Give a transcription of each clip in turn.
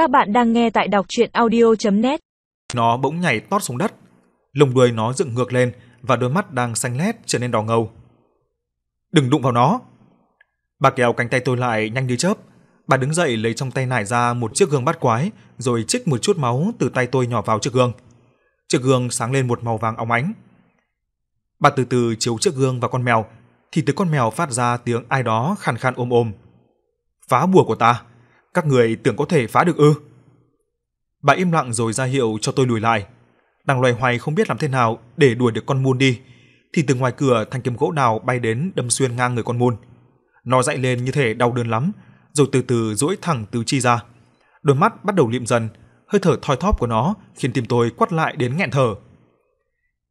Các bạn đang nghe tại đọc chuyện audio.net Nó bỗng nhảy tót xuống đất, lồng đuôi nó dựng ngược lên và đôi mắt đang xanh lét trở nên đỏ ngầu. Đừng đụng vào nó. Bà kéo cánh tay tôi lại nhanh như chớp. Bà đứng dậy lấy trong tay nải ra một chiếc gương bắt quái, rồi chích một chút máu từ tay tôi nhỏ vào chiếc gương. Chiếc gương sáng lên một màu vàng óng ánh. Bà từ từ chiếu chiếc gương vào con mèo, thì từ con mèo phát ra tiếng ai đó khàn khàn ôm ôm. Phá bùa của ta, các người tưởng có thể phá được ư? Bà im lặng rồi ra hiệu cho tôi lùi lại. Đang loay hoay không biết làm thế nào để đuổi được con muôn đi, thì từ ngoài cửa thanh kiếm gỗ đào bay đến đâm xuyên ngang người con muôn. Nó dậy lên như thể đau đớn lắm, rồi từ từ duỗi thẳng tứ chi ra. Đôi mắt bắt đầu liệm dần, hơi thở thoi thóp của nó khiến tim tôi quắt lại đến nghẹn thở.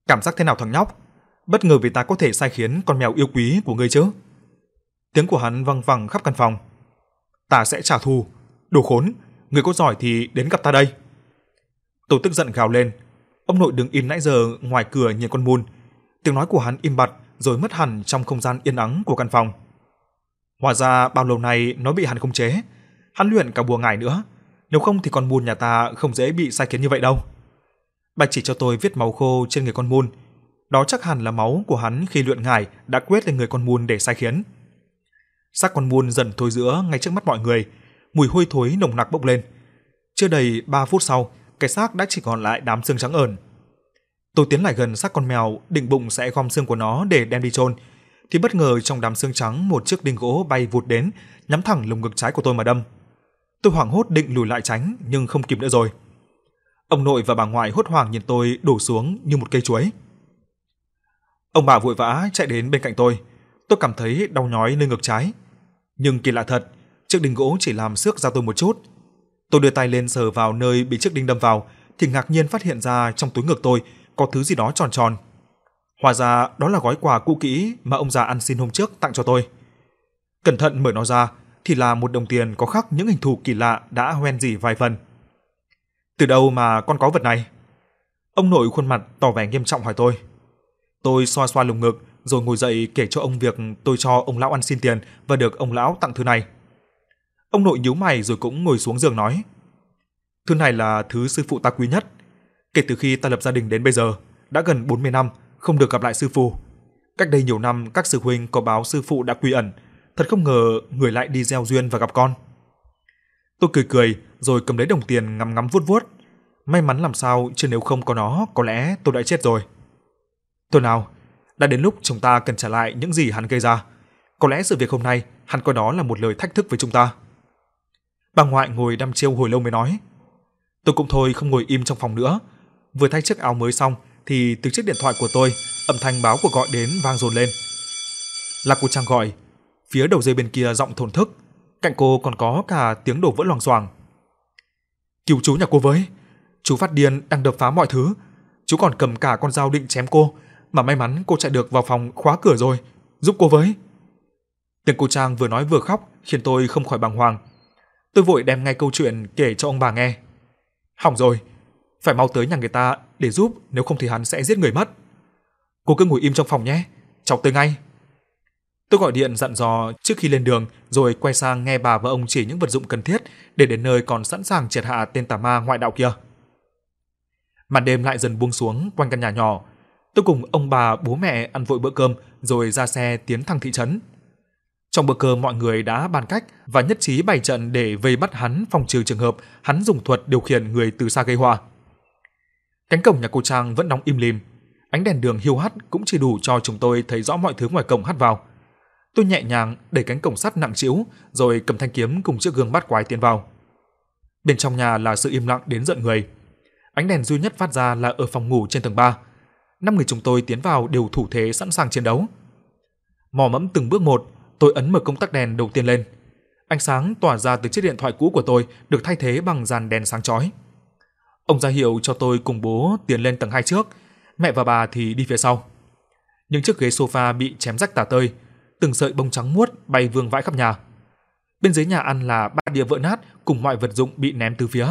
Cảm giác thế nào thằng nhóc? Bất ngờ vì ta có thể sai khiến con mèo yêu quý của ngươi chứ? Tiếng của hắn vang vẳng khắp căn phòng. Ta sẽ trả thù. Đồ khốn, người có giỏi thì đến gặp ta đây. Tôi tức giận gào lên. Ông nội đứng im nãy giờ ngoài cửa nhìn con Mun, Tiếng nói của hắn im bặt rồi mất hẳn trong không gian yên ắng của căn phòng. Hóa ra bao lâu nay nó bị hắn khống chế. Hắn luyện cả bùa ngải nữa. Nếu không thì con Mun nhà ta không dễ bị sai khiến như vậy đâu. Bạch chỉ cho tôi viết máu khô trên người con Mun, Đó chắc hẳn là máu của hắn khi luyện ngải đã quét lên người con Mun để sai khiến. Xác con muôn dần thối rữa ngay trước mắt mọi người, mùi hôi thối nồng nặc bốc lên. Chưa đầy 3 phút sau, cái xác đã chỉ còn lại đám xương trắng ẩn. Tôi tiến lại gần xác con mèo, định bụng sẽ gom xương của nó để đem đi chôn, thì bất ngờ trong đám xương trắng một chiếc đinh gỗ bay vụt đến, nhắm thẳng lồng ngực trái của tôi mà đâm. Tôi hoảng hốt định lùi lại tránh nhưng không kịp nữa rồi. Ông nội và bà ngoại hốt hoảng nhìn tôi đổ xuống như một cây chuối. Ông bà vội vã chạy đến bên cạnh tôi. Tôi cảm thấy đau nhói nơi ngực trái. Nhưng kỳ lạ thật, chiếc đinh gỗ chỉ làm xước da tôi một chút. Tôi đưa tay lên sờ vào nơi bị chiếc đinh đâm vào thì ngạc nhiên phát hiện ra trong túi ngực tôi có thứ gì đó tròn tròn. Hóa ra đó là gói quà cũ kỹ mà ông già ăn xin hôm trước tặng cho tôi. Cẩn thận mở nó ra thì là một đồng tiền có khắc những hình thù kỳ lạ đã hoen dỉ vài phần. Từ đâu mà con có vật này? Ông nội khuôn mặt tỏ vẻ nghiêm trọng hỏi tôi. Tôi xoa xoa lồng ngực rồi ngồi dậy kể cho ông việc tôi cho ông lão ăn xin tiền và được ông lão tặng thứ này. Ông nội nhíu mày rồi cũng ngồi xuống giường nói: "Thứ này là thứ sư phụ ta quý nhất. Kể từ khi ta lập gia đình đến bây giờ, đã gần 40 năm không được gặp lại sư phụ. Cách đây nhiều năm các sư huynh có báo sư phụ đã quy ẩn, thật không ngờ người lại đi gieo duyên và gặp con." Tôi cười cười rồi cầm lấy đồng tiền ngắm ngắm vuốt vuốt. May mắn làm sao chứ nếu không có nó có lẽ tôi đã chết rồi. Thôi nào, đã đến lúc chúng ta cần trả lại những gì hắn gây ra. Có lẽ sự việc hôm nay hắn coi đó là một lời thách thức với chúng ta. Bà ngoại ngồi đăm chiêu hồi lâu mới nói. Tôi cũng thôi không ngồi im trong phòng nữa. Vừa thay chiếc áo mới xong thì từ chiếc điện thoại của tôi, âm thanh báo cuộc gọi đến vang dồn lên. Là cô Trang gọi. Phía đầu dây bên kia giọng thổn thức, cạnh cô còn có cả tiếng đổ vỡ loằng xoàng. "Cứu chú nhà cô với, chú phát điên đang đập phá mọi thứ, chú còn cầm cả con dao định chém cô, mà may mắn cô chạy được vào phòng khóa cửa rồi, giúp cô với." Tiếng cô Trang vừa nói vừa khóc khiến tôi không khỏi bàng hoàng. Tôi vội đem ngay câu chuyện kể cho ông bà nghe. Hỏng rồi, phải mau tới nhà người ta để giúp, nếu không thì hắn sẽ giết người mất. Cô cứ ngồi im trong phòng nhé, cháu tới ngay. Tôi gọi điện dặn dò trước khi lên đường, rồi quay sang nghe bà và ông chỉ những vật dụng cần thiết để đến nơi còn sẵn sàng triệt hạ tên tà ma ngoại đạo kia. Màn đêm lại dần buông xuống quanh căn nhà nhỏ. Tôi cùng ông bà, bố mẹ ăn vội bữa cơm rồi ra xe tiến thẳng thị trấn. Trong bữa cơm mọi người đã bàn cách và nhất trí bày trận để vây bắt hắn phòng trừ trường hợp hắn dùng thuật điều khiển người từ xa gây họa. Cánh cổng nhà cô Trang vẫn đóng im lìm, ánh đèn đường hiu hắt cũng chỉ đủ cho chúng tôi thấy rõ mọi thứ ngoài cổng hắt vào. Tôi nhẹ nhàng đẩy cánh cổng sắt nặng trĩu, rồi cầm thanh kiếm cùng chiếc gương bắt quái tiến vào. Bên trong nhà là sự im lặng đến giận người. Ánh đèn duy nhất phát ra là ở phòng ngủ trên tầng 3. Năm người chúng tôi tiến vào đều thủ thế sẵn sàng chiến đấu. Mò mẫm từng bước một, tôi ấn mở công tắc đèn đầu tiên lên. Ánh sáng tỏa ra từ chiếc điện thoại cũ của tôi được thay thế bằng dàn đèn sáng chói. Ông ra hiệu cho tôi cùng bố tiến lên tầng 2 trước, mẹ và bà thì đi phía sau. Những chiếc ghế sofa bị chém rách tả tơi, từng sợi bông trắng muốt bay vương vãi khắp nhà. Bên dưới nhà ăn là ba đĩa vỡ nát cùng mọi vật dụng bị ném từ phía.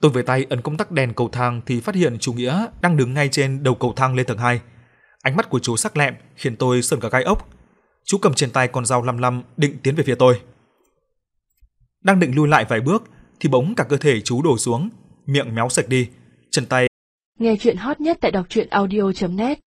Tôi về tay ấn công tắc đèn cầu thang thì phát hiện chú Nghĩa đang đứng ngay trên đầu cầu thang lên tầng 2. Ánh mắt của chú sắc lẹm khiến tôi sởn cả gai ốc. Chú cầm trên tay con dao lăm lăm định tiến về phía tôi. Đang định lui lại vài bước thì bỗng cả cơ thể chú đổ xuống, miệng méo sạch đi, chân tay. Nghe chuyện hot nhất tại đọc truyện audio.net